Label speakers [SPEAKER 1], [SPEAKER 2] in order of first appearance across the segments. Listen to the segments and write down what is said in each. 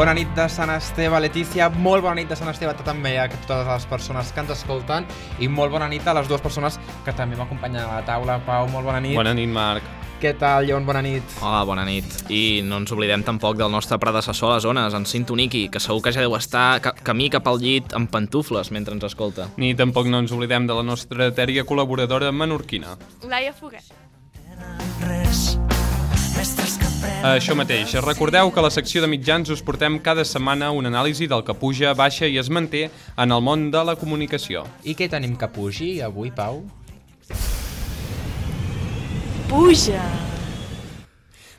[SPEAKER 1] Bona nit de Sant Esteve, Letícia. Molt bona nit de Sant Esteve també a totes les persones que ens escolten i molt bona nit a les dues persones que també m'acompanyen a la taula. Pau, molt bona nit.
[SPEAKER 2] Bona nit, Marc.
[SPEAKER 1] Què tal, Lleon? Bona nit.
[SPEAKER 3] Hola, bona nit. I no ens oblidem tampoc del nostre predecessor a les zones, en Cintoniki, que segur que ja deu estar ca camí cap al llit amb pantufles mentre ens escolta.
[SPEAKER 2] Ni tampoc no ens oblidem de la nostra etèria col·laboradora menorquina.
[SPEAKER 4] Laia Foguet.
[SPEAKER 2] Això mateix, recordeu que a la secció de mitjans us portem cada setmana una anàlisi del que puja, baixa i es manté en el món de la comunicació.
[SPEAKER 1] I què tenim que pugi avui, Pau?
[SPEAKER 4] Puja.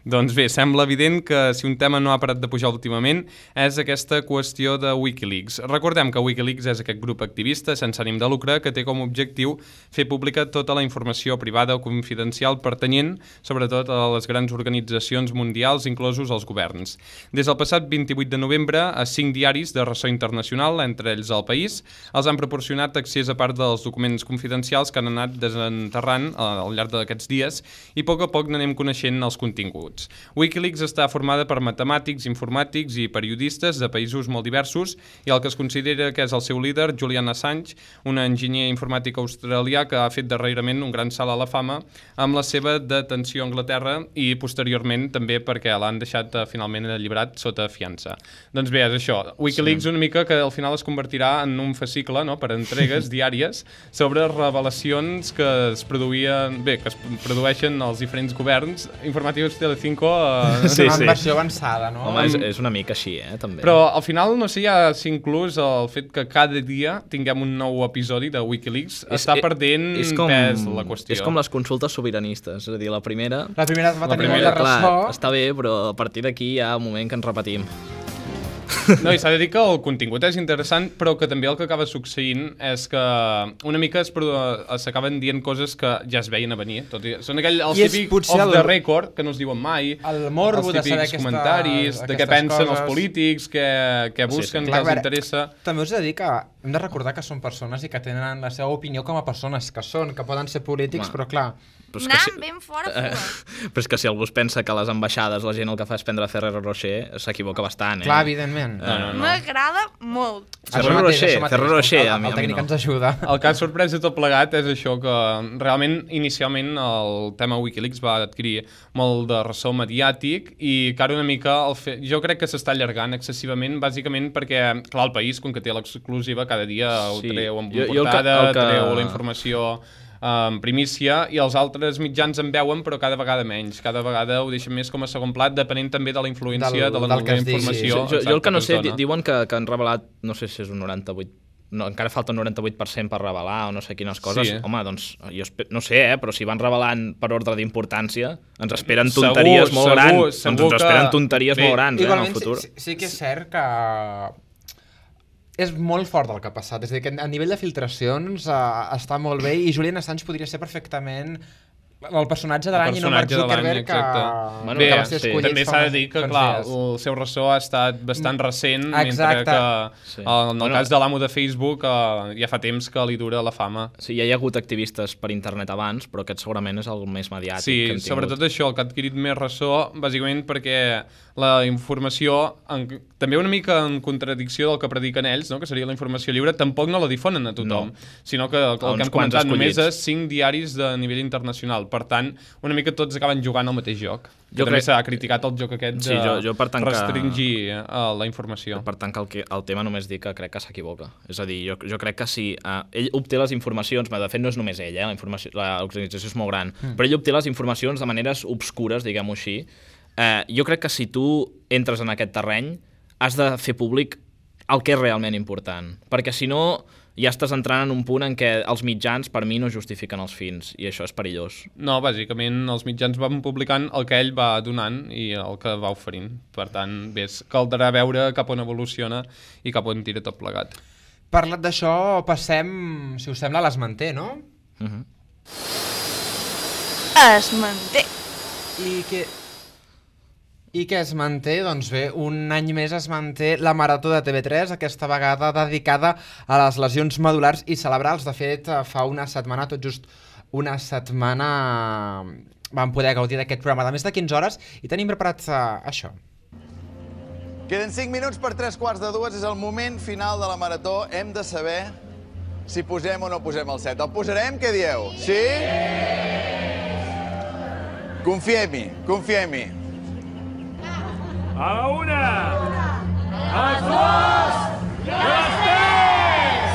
[SPEAKER 2] Doncs bé, sembla evident que si un tema no ha parat de pujar últimament és aquesta qüestió de Wikileaks. Recordem que Wikileaks és aquest grup activista sense ànim de lucre que té com a objectiu fer pública tota la informació privada o confidencial pertanyent, sobretot a les grans organitzacions mundials, inclosos els governs. Des del passat 28 de novembre, a cinc diaris de ressò internacional, entre ells el País, els han proporcionat accés a part dels documents confidencials que han anat desenterrant eh, al llarg d'aquests dies i a poc a poc n'anem coneixent els continguts coneguts. Wikileaks està formada per matemàtics, informàtics i periodistes de països molt diversos i el que es considera que és el seu líder, Julian Assange, un enginyer informàtic australià que ha fet darrerament un gran salt a la fama amb la seva detenció a Anglaterra i posteriorment també perquè l'han deixat uh, finalment alliberat sota fiança. Doncs bé, és això. Wikileaks sí. una mica que al final es convertirà en un fascicle no?, per entregues diàries sobre revelacions que es produïen, bé, que es produeixen els diferents governs informatius de 5
[SPEAKER 1] uh,
[SPEAKER 3] Sí,
[SPEAKER 1] una
[SPEAKER 3] sí.
[SPEAKER 1] versió avançada, no?
[SPEAKER 3] Home, és, és una mica així, eh, també.
[SPEAKER 2] Però al final, no sé ja si inclús el fet que cada dia tinguem un nou episodi de Wikileaks és, està perdent és com, pes la qüestió.
[SPEAKER 3] És com les consultes sobiranistes, és a dir, la primera...
[SPEAKER 1] La primera va
[SPEAKER 2] La
[SPEAKER 1] tenir
[SPEAKER 2] primera,
[SPEAKER 1] de
[SPEAKER 3] Clar,
[SPEAKER 1] ressò.
[SPEAKER 3] està bé, però a partir d'aquí hi ha un moment que ens repetim.
[SPEAKER 2] No, i s'ha de dir que el contingut és interessant, però que també el que acaba succeint és que una mica s'acaben dient coses que ja es veien a venir. Tot i, són aquell, els
[SPEAKER 1] I
[SPEAKER 2] típics
[SPEAKER 1] potser
[SPEAKER 2] off
[SPEAKER 1] el-
[SPEAKER 2] the record, que no es diuen mai,
[SPEAKER 1] El morbo
[SPEAKER 2] els
[SPEAKER 1] de saber
[SPEAKER 2] típics
[SPEAKER 1] aquesta-
[SPEAKER 2] comentaris, de què pensen els
[SPEAKER 1] coses.
[SPEAKER 2] polítics, què, què
[SPEAKER 3] Sí, sí.
[SPEAKER 2] busquen,
[SPEAKER 1] Clar,
[SPEAKER 2] què els interessa...
[SPEAKER 1] També us he de dir que hem de recordar que són persones i que tenen la seva opinió com a persones que són, que poden ser polítics,
[SPEAKER 3] Home.
[SPEAKER 1] però clar,
[SPEAKER 3] Però és que
[SPEAKER 4] Anant
[SPEAKER 3] si-
[SPEAKER 4] ben fora,
[SPEAKER 3] Eh, però és que si algú es pensa que a les ambaixades la gent el que fa és prendre Ferrero Rocher, s'equivoca bastant, eh?
[SPEAKER 1] clar, evidentment.
[SPEAKER 2] No, no, no.
[SPEAKER 4] M'agrada molt.
[SPEAKER 1] Mateix,
[SPEAKER 3] Rocher,
[SPEAKER 1] això mateix,
[SPEAKER 3] Ferrero Rocher,
[SPEAKER 1] el,
[SPEAKER 3] a mi-
[SPEAKER 1] el tècnic
[SPEAKER 3] no.
[SPEAKER 1] ens ajuda.
[SPEAKER 2] El que ha sorprès de tot plegat és això que realment inicialment el tema Wikileaks va adquirir molt de ressò mediàtic i que ara una mica el fe... jo crec que s'està allargant excessivament bàsicament perquè, clar, el país, com que té l'exclusiva, cada dia ho
[SPEAKER 3] Sí.
[SPEAKER 2] treu amb
[SPEAKER 3] Jo- jo el que-
[SPEAKER 2] portada,
[SPEAKER 3] el que-
[SPEAKER 2] treu la informació en primícia i els altres mitjans en veuen però cada vegada menys, cada vegada ho deixen més com a segon plat depenent també de la influència
[SPEAKER 1] Del-
[SPEAKER 2] de la nova
[SPEAKER 1] es digui.
[SPEAKER 2] informació
[SPEAKER 3] jo, jo el que no sé, diuen que, que han revelat, no sé si és un 98 no, encara falta un 98% per revelar o no sé quines coses.
[SPEAKER 2] Sí.
[SPEAKER 3] Home, doncs, jo no sé, eh, però si van revelant per ordre d'importància, ens esperen
[SPEAKER 2] Segur,
[SPEAKER 3] tonteries molt
[SPEAKER 2] segur,
[SPEAKER 3] grans.
[SPEAKER 2] segur
[SPEAKER 3] doncs ens esperen
[SPEAKER 2] que-
[SPEAKER 3] tonteries
[SPEAKER 2] Bé,
[SPEAKER 3] molt grans eh, en el futur.
[SPEAKER 1] sí, sí, sí que és cert que és molt fort el que ha passat. És a dir, que a nivell de filtracions uh, està molt bé i Julian Assange podria ser perfectament el personatge de l'any i no Mark Zuckerberg que,
[SPEAKER 2] exacte.
[SPEAKER 3] Bueno,
[SPEAKER 2] Bé,
[SPEAKER 1] que va ser
[SPEAKER 3] sí.
[SPEAKER 2] també s'ha de dir que, clar, el seu ressò ha estat bastant recent,
[SPEAKER 1] Exacte.
[SPEAKER 2] mentre que
[SPEAKER 3] Sí.
[SPEAKER 2] en el
[SPEAKER 3] Bueno,
[SPEAKER 2] cas de l'amo de Facebook eh, ja fa temps que li dura la fama.
[SPEAKER 3] Sí, ja hi ha hagut activistes per internet abans, però aquest segurament és el més mediàtic
[SPEAKER 2] Sí,
[SPEAKER 3] que hem tingut.
[SPEAKER 2] sobretot això, el que ha adquirit més ressò, bàsicament perquè la informació, en, també una mica en contradicció del que prediquen ells, no? que seria la informació lliure, tampoc no la difonen a tothom,
[SPEAKER 3] No.
[SPEAKER 2] sinó que el, el que hem comentat només és cinc diaris de nivell internacional. Per tant, una mica tots acaben jugant al mateix joc.
[SPEAKER 3] Jo
[SPEAKER 2] també
[SPEAKER 3] crec-
[SPEAKER 2] s'ha criticat el joc aquest de
[SPEAKER 3] Sí, jo- jo per tancar-
[SPEAKER 2] restringir uh, la informació.
[SPEAKER 3] Per tant, que el, que, el tema només dic que crec que s'equivoca. És a dir, jo, jo crec que si uh, ell obté les informacions, de fet no és només ell, eh, la informació- la- l'organització és molt gran, mm. però ell obté les informacions de maneres obscures, diguem-ho així. Uh, jo crec que si tu entres en aquest terreny, has de fer públic el que és realment important. Perquè si no, ja estàs entrant en un punt en què els mitjans, per mi, no justifiquen els fins, i això és perillós.
[SPEAKER 2] No, bàsicament els mitjans van publicant el que ell va donant i el que va oferint. Per tant, bé, caldrà veure cap on evoluciona i cap on tira tot plegat.
[SPEAKER 1] Parlat d'això, passem, si us sembla, a l'esmanter, no?
[SPEAKER 3] Uh -huh.
[SPEAKER 4] Es manté.
[SPEAKER 1] I que... I què es manté? Doncs bé, un any més es manté la Marató de TV3, aquesta vegada dedicada a les lesions medulars i cerebrals. De fet, eh, fa una setmana, tot just una setmana, vam poder gaudir d'aquest programa de més de 15 hores i tenim preparat uh, això.
[SPEAKER 5] Queden 5 minuts per 3 quarts de dues, és el moment final de la marató. Hem de saber si posem o no posem el set. El posarem, què dieu? Sí? Confiem-hi, confiem-hi.
[SPEAKER 6] A la una, a i a tres!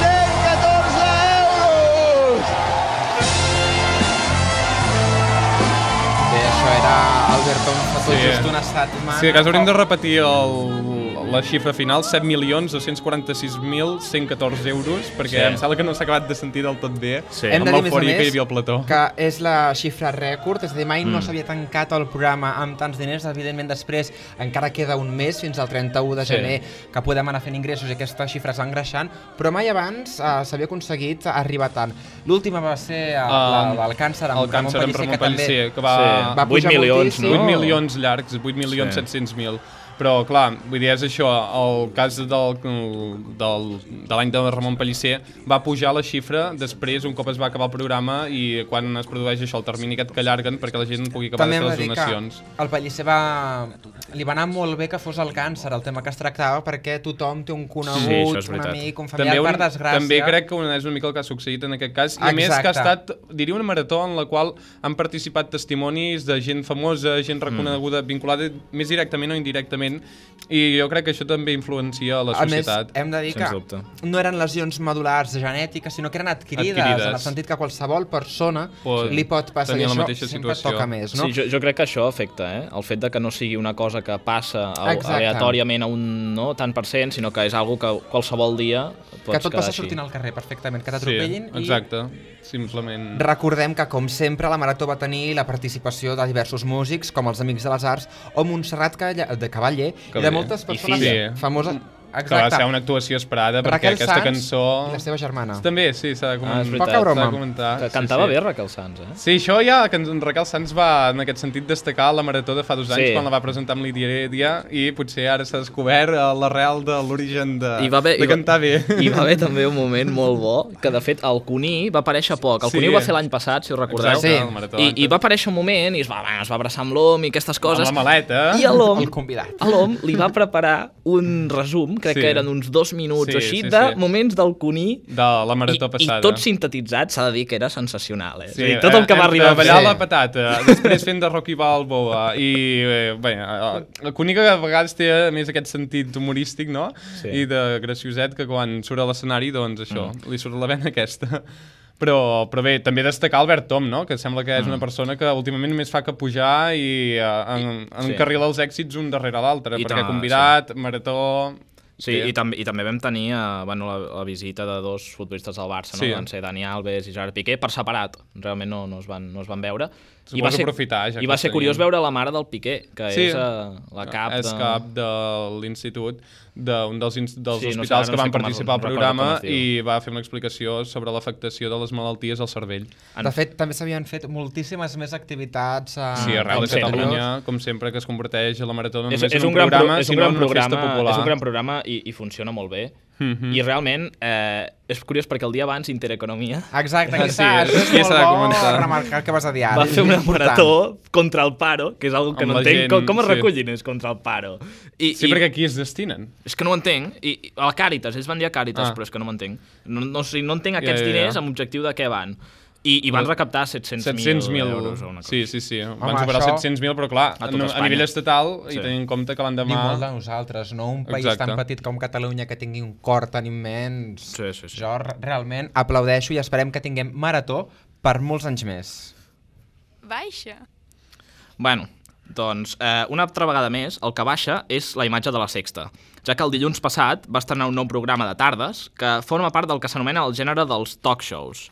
[SPEAKER 5] 114 euros!
[SPEAKER 1] Bé, això era Albert Tom fa tot
[SPEAKER 2] Sí.
[SPEAKER 1] just una setmana.
[SPEAKER 2] Sí, que hauríem de repetir el, la xifra final, 7.246.114 euros, perquè
[SPEAKER 3] Sí.
[SPEAKER 2] sí. em sembla que no s'ha acabat de sentir del tot bé
[SPEAKER 3] Sí.
[SPEAKER 1] Hem
[SPEAKER 2] amb
[SPEAKER 1] de dir, a més a
[SPEAKER 2] l'eufòria que hi havia al plató.
[SPEAKER 1] que és la xifra rècord, és a dir, mai
[SPEAKER 3] Mm.
[SPEAKER 1] no s'havia tancat el programa amb tants diners, evidentment després encara queda un mes fins al 31 de
[SPEAKER 3] Sí.
[SPEAKER 1] gener que podem anar fent ingressos i aquesta xifra es va engreixant, però mai abans uh, s'havia aconseguit arribar tant. L'última va ser uh, la,
[SPEAKER 2] Um,
[SPEAKER 1] el càncer amb
[SPEAKER 2] el càncer amb Ramon
[SPEAKER 1] que
[SPEAKER 2] Pellicer, que va...
[SPEAKER 3] Sí.
[SPEAKER 1] va
[SPEAKER 3] 8
[SPEAKER 1] pujar
[SPEAKER 3] milions,
[SPEAKER 1] moltíssim.
[SPEAKER 3] no?
[SPEAKER 2] 8 milions llargs, 8 milions
[SPEAKER 3] Sí.
[SPEAKER 2] 700 mil. Però, clar, vull dir, és això, el cas del, del, de l'any de Ramon Pellicer va pujar la xifra després, un cop es va acabar el programa i quan es produeix això, el termini aquest que allarguen perquè la gent pugui acabar
[SPEAKER 1] També
[SPEAKER 2] les donacions.
[SPEAKER 1] el Pellicer va... li va anar molt bé que fos el càncer, el tema que es tractava, perquè tothom té un conegut,
[SPEAKER 3] Sí,
[SPEAKER 1] un amic, un familiar, per desgràcia.
[SPEAKER 2] també crec que és una mica el que ha succeït en aquest cas. I a més
[SPEAKER 1] Exacte.
[SPEAKER 2] que ha estat, diria, una marató en la qual han participat testimonis de gent famosa, gent reconeguda,
[SPEAKER 1] Mm.
[SPEAKER 2] vinculada més directament o indirectament, i jo crec que això també influencia la
[SPEAKER 1] A més,
[SPEAKER 2] societat.
[SPEAKER 1] hem de dir que
[SPEAKER 3] dubte.
[SPEAKER 1] no eren lesions medulars genètiques, sinó que eren adquirides,
[SPEAKER 2] Adquirides.
[SPEAKER 1] en el sentit que qualsevol persona
[SPEAKER 2] Pot
[SPEAKER 1] li pot passar. I
[SPEAKER 2] la
[SPEAKER 1] això
[SPEAKER 2] mateixa
[SPEAKER 1] sempre
[SPEAKER 2] situació.
[SPEAKER 1] toca més, no?
[SPEAKER 3] Sí, jo, jo crec que això afecta, eh? El fet de que no sigui una cosa que passa a,
[SPEAKER 1] Exacte.
[SPEAKER 3] aleatòriament a un no, tant per cent, sinó que és algo que qualsevol dia pots
[SPEAKER 1] que tot passa
[SPEAKER 3] així.
[SPEAKER 1] sortint al carrer perfectament, que
[SPEAKER 2] Sí,
[SPEAKER 1] t'atropellin i
[SPEAKER 2] exacte. Simplement...
[SPEAKER 1] Recordem que, com sempre, la Marató va tenir la participació de diversos músics, com els Amics de les Arts o Montserrat Calla- de Cavaller, i de moltes
[SPEAKER 3] I
[SPEAKER 1] persones
[SPEAKER 2] filla.
[SPEAKER 1] famoses.
[SPEAKER 2] Que va ser una actuació esperada perquè
[SPEAKER 1] Raquel
[SPEAKER 2] aquesta
[SPEAKER 1] Sanz
[SPEAKER 2] cançó...
[SPEAKER 1] i la seva germana.
[SPEAKER 2] També, sí, s'ha de,
[SPEAKER 3] Ah, és
[SPEAKER 2] comentar.
[SPEAKER 3] veritat.
[SPEAKER 1] Poca broma.
[SPEAKER 2] comentar.
[SPEAKER 3] Que
[SPEAKER 2] sí,
[SPEAKER 3] cantava
[SPEAKER 2] sí.
[SPEAKER 3] bé Raquel Sanz, eh?
[SPEAKER 2] Sí, això ja, que en Raquel Sanz va, en aquest sentit, destacar la marató de fa dos anys,
[SPEAKER 3] Sí.
[SPEAKER 2] quan la va presentar amb Lídia Dia, i potser ara s'ha descobert eh, l'arrel de l'origen de,
[SPEAKER 3] I va haver,
[SPEAKER 2] de cantar bé.
[SPEAKER 3] Hi va haver també un moment molt bo, que de fet el Cuní va aparèixer poc. El
[SPEAKER 2] Sí.
[SPEAKER 3] Cuní ho va fer l'any passat, si ho recordeu.
[SPEAKER 2] Exacte,
[SPEAKER 1] Sí.
[SPEAKER 3] I. I va aparèixer un moment i es va, va, es va abraçar amb l'hom i aquestes coses.
[SPEAKER 2] Amb la maleta.
[SPEAKER 3] I a l'hom
[SPEAKER 1] El convidat.
[SPEAKER 3] a l'hom li va preparar un resum, crec
[SPEAKER 2] Sí.
[SPEAKER 3] que eren uns dos minuts
[SPEAKER 2] Sí,
[SPEAKER 3] o així,
[SPEAKER 2] sí,
[SPEAKER 3] de
[SPEAKER 2] sí.
[SPEAKER 3] moments del Cuní
[SPEAKER 2] De la
[SPEAKER 3] i,
[SPEAKER 2] marató
[SPEAKER 3] i
[SPEAKER 2] passada.
[SPEAKER 3] tot sintetitzat, s'ha de dir que era sensacional, eh?
[SPEAKER 2] Sí,
[SPEAKER 3] Sí, tot el que
[SPEAKER 2] eh,
[SPEAKER 3] va arribar a
[SPEAKER 2] ballar
[SPEAKER 3] fer.
[SPEAKER 2] la patata, després fent de Rocky Balboa i, eh, bé, eh, el Cuní que a vegades té a més aquest sentit humorístic, no?
[SPEAKER 3] Sí.
[SPEAKER 2] I de gracioset que quan surt a l'escenari, doncs això, mm. li surt la vena aquesta. Però, però bé, també destacar Albert Tom, no? que sembla que és
[SPEAKER 3] Mm.
[SPEAKER 2] una persona que últimament només fa que pujar i uh, en,
[SPEAKER 3] Sí.
[SPEAKER 2] encarrilar els èxits un darrere l'altre,
[SPEAKER 3] I
[SPEAKER 2] perquè
[SPEAKER 3] tant,
[SPEAKER 2] convidat, marató...
[SPEAKER 3] Sí,
[SPEAKER 2] Té-
[SPEAKER 3] i, també, i també vam tenir uh, bueno, la, la visita de dos futbolistes del Barça, no?
[SPEAKER 2] Sí.
[SPEAKER 3] van ser Dani Alves i Gerard Piqué, per separat, realment no, no, es, van, no es van veure.
[SPEAKER 2] Suposo aprofitar, ja
[SPEAKER 3] I
[SPEAKER 2] que
[SPEAKER 3] va ser curiós veure la mare del Piqué, que
[SPEAKER 2] Sí.
[SPEAKER 3] és uh, la cap
[SPEAKER 2] és
[SPEAKER 3] de...
[SPEAKER 2] cap de l'institut, d'un dels, dels
[SPEAKER 3] Sí, no sé,
[SPEAKER 2] hospitals que
[SPEAKER 3] no sé
[SPEAKER 2] van
[SPEAKER 3] com es-
[SPEAKER 2] participar al
[SPEAKER 3] no
[SPEAKER 2] programa i va fer una explicació sobre l'afectació de les malalties al cervell.
[SPEAKER 1] De fet, també s'havien fet moltíssimes més activitats a,
[SPEAKER 2] Sí, arreu de. Catalunya, com sempre, que es converteix a la marató no
[SPEAKER 3] és,
[SPEAKER 2] només
[SPEAKER 3] és,
[SPEAKER 2] en
[SPEAKER 3] un gran,
[SPEAKER 2] programa,
[SPEAKER 3] pro, és un gran
[SPEAKER 2] en una festa
[SPEAKER 3] programa,
[SPEAKER 2] popular.
[SPEAKER 3] és un gran programa i, i funciona molt bé.
[SPEAKER 2] Mhm.
[SPEAKER 3] I realment eh, és curiós perquè el dia abans Intereconomia
[SPEAKER 1] Exacte, aquí
[SPEAKER 2] Sí,
[SPEAKER 1] està.
[SPEAKER 2] és-
[SPEAKER 1] Això és
[SPEAKER 2] aquí
[SPEAKER 1] molt
[SPEAKER 2] s'ha de
[SPEAKER 1] bo
[SPEAKER 2] començar.
[SPEAKER 1] remarcar que vas a dir ara.
[SPEAKER 3] va
[SPEAKER 1] és
[SPEAKER 3] fer una marató contra el paro, que és algo que
[SPEAKER 2] Amb
[SPEAKER 3] no entenc.
[SPEAKER 2] gent,
[SPEAKER 3] com, com es
[SPEAKER 2] sí.
[SPEAKER 3] recull diners contra el paro? I,
[SPEAKER 2] Sí,
[SPEAKER 3] i,
[SPEAKER 2] perquè aquí es destinen.
[SPEAKER 3] És que no ho entenc. I, i a la Càritas, ells van dir a Càritas,
[SPEAKER 2] Ah.
[SPEAKER 3] però és que no m'entenc. No, no, o sigui, no entenc aquests
[SPEAKER 2] Ja, ja, ja.
[SPEAKER 3] diners amb objectiu de què van. I, i van recaptar 700.000
[SPEAKER 2] 700.000
[SPEAKER 3] euros o una cosa.
[SPEAKER 2] Sí, sí, sí. Van
[SPEAKER 1] Home,
[SPEAKER 2] superar
[SPEAKER 1] això-
[SPEAKER 2] els 700.000, però clar,
[SPEAKER 3] A
[SPEAKER 2] a,
[SPEAKER 3] tot
[SPEAKER 2] a, nivell estatal,
[SPEAKER 3] Sí.
[SPEAKER 2] i tenint en compte que
[SPEAKER 1] Ni molt de
[SPEAKER 2] l'endemà...
[SPEAKER 1] nosaltres, no? Un país
[SPEAKER 2] Exacte.
[SPEAKER 1] tan petit com Catalunya que tingui un cor tan immens.
[SPEAKER 3] Sí, sí, sí.
[SPEAKER 1] Jo re- realment aplaudeixo i esperem que tinguem marató per molts anys més.
[SPEAKER 4] Baixa.
[SPEAKER 3] Bueno, doncs, eh, una altra vegada més, el que baixa és la imatge de la Sexta, ja que el dilluns passat va estrenar un nou programa de tardes que forma part del que s'anomena el gènere dels talk shows.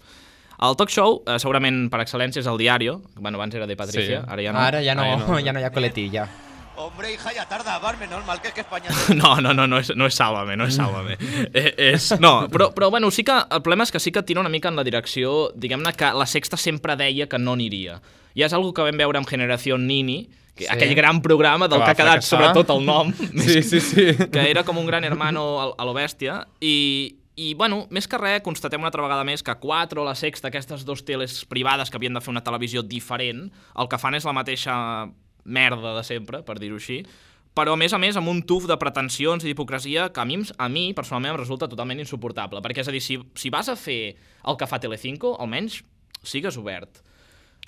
[SPEAKER 3] El talk show, eh, segurament per excel·lència, és el diario. Bueno, abans era de Patricia,
[SPEAKER 2] Sí.
[SPEAKER 3] ara ja no.
[SPEAKER 1] Ara ja no,
[SPEAKER 2] Ara no.
[SPEAKER 1] ja no hi ha coletilla.
[SPEAKER 5] Hombre, hija, ya tarda, Barme, normal que es que España...
[SPEAKER 3] No, no, no, no és, no és Sálvame, no és Sálvame. eh, és, no, però, però bueno, sí que el problema és que sí que tira una mica en la direcció, diguem-ne que la Sexta sempre deia que no aniria. I és algo que vam veure amb Generació Nini, que,
[SPEAKER 1] Sí.
[SPEAKER 3] aquell gran programa del
[SPEAKER 2] Que
[SPEAKER 3] que, ha quedat
[SPEAKER 2] fracassar.
[SPEAKER 3] sobretot el nom,
[SPEAKER 2] Sí, sí, sí.
[SPEAKER 3] que era com un gran hermano a, a lo bèstia, i, I, bueno, més que res, constatem una altra vegada més que 4 o la Sexta, aquestes dues teles privades que havien de fer una televisió diferent, el que fan és la mateixa merda de sempre, per dir-ho així, però a més a més amb un tuf de pretensions i d'hipocresia que a mi, a mi personalment em resulta totalment insuportable, perquè és a dir, si, si vas a fer el que fa Telecinco, almenys sigues obert.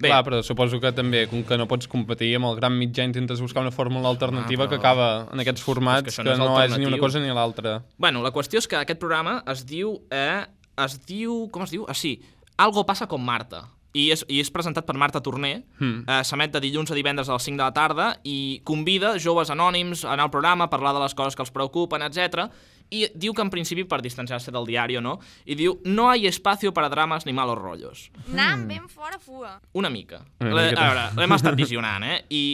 [SPEAKER 2] Bé. Clar, però suposo que també, com que no pots competir amb el gran mitjà, intentes buscar una fórmula alternativa
[SPEAKER 3] Ah,
[SPEAKER 2] que
[SPEAKER 3] però-
[SPEAKER 2] acaba en aquests formats
[SPEAKER 3] És que
[SPEAKER 2] que,
[SPEAKER 3] no és
[SPEAKER 2] no és ni una cosa ni l'altra.
[SPEAKER 3] Bueno, la qüestió és que aquest programa es diu... Eh, es diu... Com es diu? Ah, sí. Algo passa com Marta. I és, i és presentat per Marta Torner.
[SPEAKER 2] Hmm.
[SPEAKER 3] Eh, S'emet de dilluns a divendres a les 5 de la tarda i convida joves anònims a anar al programa, a parlar de les coses que els preocupen, etc. I diu que en principi per distanciar-se del diari, no? I diu, no hay espacio para dramas ni malos rollos.
[SPEAKER 4] Anant ben fora fua.
[SPEAKER 3] Una mica.
[SPEAKER 2] Una.
[SPEAKER 3] A veure, l'hem estat visionant, eh? I,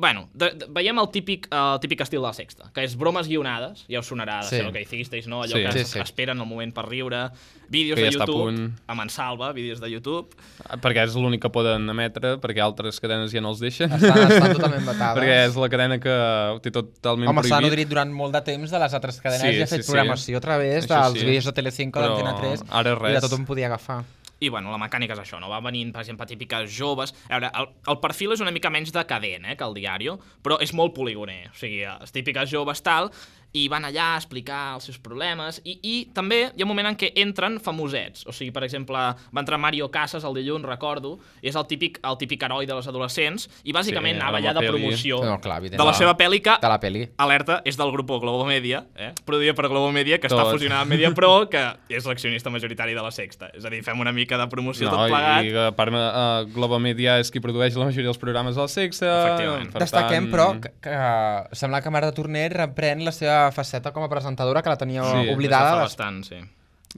[SPEAKER 3] bueno, de, de, veiem el típic, el típic estil de la sexta, que és bromes guionades, ja us sonarà de
[SPEAKER 1] Sí.
[SPEAKER 3] ser lo que hicisteis, no? Allò
[SPEAKER 2] Sí.
[SPEAKER 3] que
[SPEAKER 1] Sí, sí.
[SPEAKER 3] esperen el moment per riure, vídeos
[SPEAKER 2] Que
[SPEAKER 3] de
[SPEAKER 2] ja
[SPEAKER 3] YouTube,
[SPEAKER 2] punt.
[SPEAKER 3] a Mansalva, vídeos de YouTube,
[SPEAKER 2] Perquè és l'únic que poden emetre, perquè altres cadenes ja no els deixen.
[SPEAKER 1] Estan, estan totalment vetades.
[SPEAKER 2] perquè és la cadena que ho té totalment
[SPEAKER 1] Home, s'ha
[SPEAKER 2] prohibit.
[SPEAKER 1] nodrit durant molt de temps de les altres cadenes
[SPEAKER 2] Sí,
[SPEAKER 1] i ha
[SPEAKER 2] sí,
[SPEAKER 1] fet
[SPEAKER 2] sí.
[SPEAKER 1] programació a través
[SPEAKER 2] Això
[SPEAKER 1] dels
[SPEAKER 2] sí.
[SPEAKER 1] vídeos de Telecinco, d'Antena 3,
[SPEAKER 2] ara
[SPEAKER 1] i de
[SPEAKER 2] res.
[SPEAKER 1] tot on podia agafar.
[SPEAKER 3] I, bueno, la mecànica és això, no? Va venint, per exemple, típiques joves... A veure, el, el perfil és una mica menys decadent, eh, que el diario, però és molt poligoner. O sigui, les típiques joves tal, i van allà a explicar els seus problemes, i, i també hi ha un moment en què entren famosets. O sigui, per exemple, va entrar Mario Casas el dilluns, recordo, i és el típic, el típic heroi de les adolescents, i bàsicament
[SPEAKER 2] Sí,
[SPEAKER 3] anava allà
[SPEAKER 2] la
[SPEAKER 3] de
[SPEAKER 2] peli.
[SPEAKER 3] promoció
[SPEAKER 1] No, clar,
[SPEAKER 3] de la seva pel·li que
[SPEAKER 1] De la peli.
[SPEAKER 3] alerta, és del grup Globo Media, eh? produïda per Globo Media, que està
[SPEAKER 2] Tot.
[SPEAKER 3] fusionada amb Mediapro, que és l'accionista majoritari de la Sexta. És a dir, fem una mica de promoció
[SPEAKER 2] No,
[SPEAKER 3] tot plegat.
[SPEAKER 2] i, i a part, uh, Globo Media és qui produeix la majoria dels programes sexe.
[SPEAKER 3] Efectivament.
[SPEAKER 2] per
[SPEAKER 1] Destaquem,
[SPEAKER 2] tant-
[SPEAKER 1] però, que, que sembla que Marta Torner reprèn la seva faceta com a presentadora, que la tenia
[SPEAKER 2] Sí,
[SPEAKER 1] oblidada
[SPEAKER 3] Des de fa
[SPEAKER 1] des,
[SPEAKER 3] bastant, sí.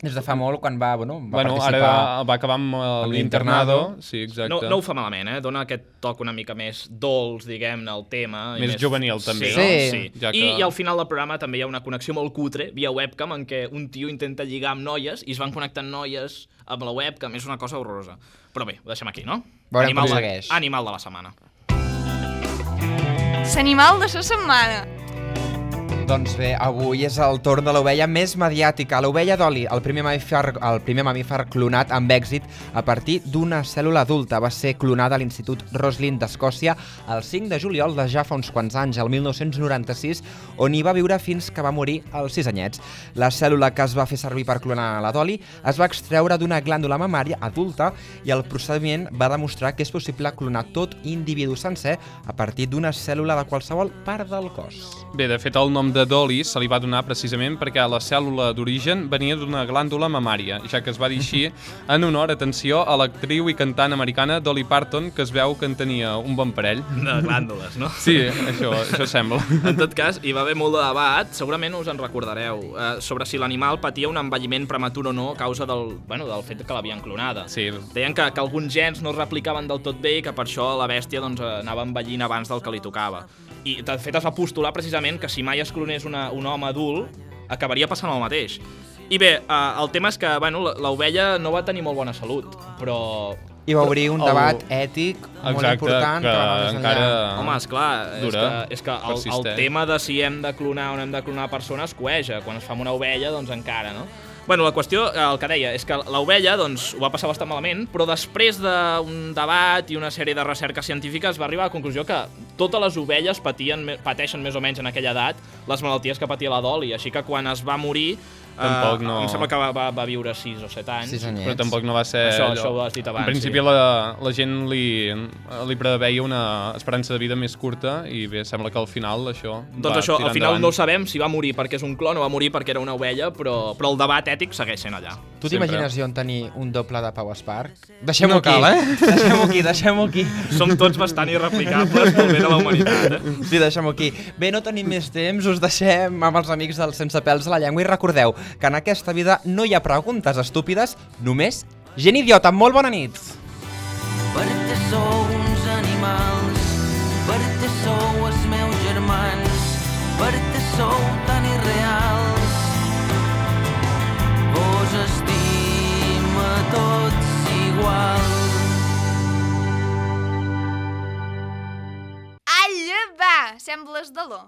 [SPEAKER 1] des de fa molt, quan va, bueno, va
[SPEAKER 2] Bueno,
[SPEAKER 1] participar...
[SPEAKER 2] ara va acabar amb l'internado. Sí, exacte.
[SPEAKER 3] No, no ho fa malament, eh? Dona aquest toc una mica més dolç, diguem-ne, al tema. i
[SPEAKER 2] Més juvenil, també,
[SPEAKER 3] sí,
[SPEAKER 1] no?
[SPEAKER 3] Sí.
[SPEAKER 1] Sí.
[SPEAKER 2] Ja
[SPEAKER 3] I,
[SPEAKER 2] que-
[SPEAKER 3] I al final del programa també hi ha una connexió molt cutre, via webcam, en què un tio intenta lligar amb noies i es van connectant noies amb la webcam. És una cosa horrorosa. Però bé, ho deixem aquí, no?
[SPEAKER 1] Veurem
[SPEAKER 3] animal,
[SPEAKER 1] com
[SPEAKER 3] de-
[SPEAKER 1] segueix.
[SPEAKER 3] animal de la setmana.
[SPEAKER 4] L'animal de la setmana.
[SPEAKER 1] Doncs bé, avui és el torn de l'ovella més mediàtica. L'ovella d'oli, el, primer mamífer, el primer mamífer clonat amb èxit a partir d'una cèl·lula adulta. Va ser clonada a l'Institut Roslin d'Escòcia el 5 de juliol de ja fa uns quants anys, el 1996, on hi va viure fins que va morir als 6 anyets. La cèl·lula que es va fer servir per clonar la Dolly es va extreure d'una glàndula mamària adulta i el procediment va demostrar que és possible clonar tot individu sencer a partir d'una cèl·lula de qualsevol part del cos.
[SPEAKER 2] Bé, de fet, el nom de Dolly se li va donar precisament perquè la cèl·lula d'origen venia d'una glàndula mamària, ja que es va dir així en honor, atenció, a l'actriu i cantant americana Dolly Parton, que es veu que en tenia un bon parell.
[SPEAKER 3] De glàndules, no?
[SPEAKER 2] Sí, això, això sembla.
[SPEAKER 3] En tot cas, hi va haver molt de debat, segurament us en recordareu, eh, sobre si l'animal patia un envelliment prematur o no a causa del, bueno, del fet que l'havien clonada.
[SPEAKER 2] Sí.
[SPEAKER 3] Deien que, que alguns gens no es replicaven del tot bé i que per això la bèstia doncs, anava envellint abans del que li tocava. I de fet es va postular precisament que si mai es clonés una, un home adult, acabaria passant el mateix. I bé, eh, el tema és que bueno, la- l'ovella no va tenir molt bona salut, però...
[SPEAKER 1] I va obrir un
[SPEAKER 2] El-
[SPEAKER 1] debat ètic molt
[SPEAKER 2] Exacte,
[SPEAKER 1] important
[SPEAKER 2] que
[SPEAKER 1] que
[SPEAKER 2] encara...
[SPEAKER 3] Home, esclar, és
[SPEAKER 2] Dura,
[SPEAKER 3] que, és que el, el tema de si hem de clonar o no hem de clonar persones coeja. Quan es fa amb una ovella, doncs encara, no? Bueno, la qüestió, eh, el que deia, és que l'ovella doncs, ho va passar bastant malament, però després d'un debat i una sèrie de recerques científiques va arribar a la conclusió que totes les ovelles patien, pateixen més o menys en aquella edat les malalties que patia la Dolly, així que quan es va morir,
[SPEAKER 2] Tampoc
[SPEAKER 3] eh,
[SPEAKER 2] no-
[SPEAKER 3] em sembla que va, va, va viure 6 o 7 anys.
[SPEAKER 1] Anyets.
[SPEAKER 2] Però tampoc no va ser...
[SPEAKER 3] Això-
[SPEAKER 2] allò-
[SPEAKER 3] això ho has dit abans,
[SPEAKER 2] En principi
[SPEAKER 3] sí.
[SPEAKER 2] la, la gent li, li preveia una esperança de vida més curta i bé, sembla que al final això
[SPEAKER 3] Doncs això, al final
[SPEAKER 2] endavant.
[SPEAKER 3] no sabem si va morir perquè és un clon o va morir perquè era una ovella, però, però el debat ètic segueix sent allà.
[SPEAKER 1] Tu t'imagines jo en tenir un doble de Pau Esparc? Deixem-ho
[SPEAKER 2] No
[SPEAKER 1] aquí.
[SPEAKER 2] cal, eh?
[SPEAKER 1] Deixem-ho aquí, deixem-ho aquí.
[SPEAKER 3] Som tots bastant irreplicables pel bé de la humanitat. Eh?
[SPEAKER 1] Sí, deixem-ho aquí. Bé, no tenim més temps, us deixem amb els amics del Sense pèls a la llengua i recordeu que en aquesta vida no hi ha preguntes estúpides, només gent idiota. Molt bona nit!
[SPEAKER 7] perquè sou uns animals, perquè sou els meus germans, perquè sou tan irreals. Vos estima tots igual.
[SPEAKER 4] Alla, va! Sembles de l'O.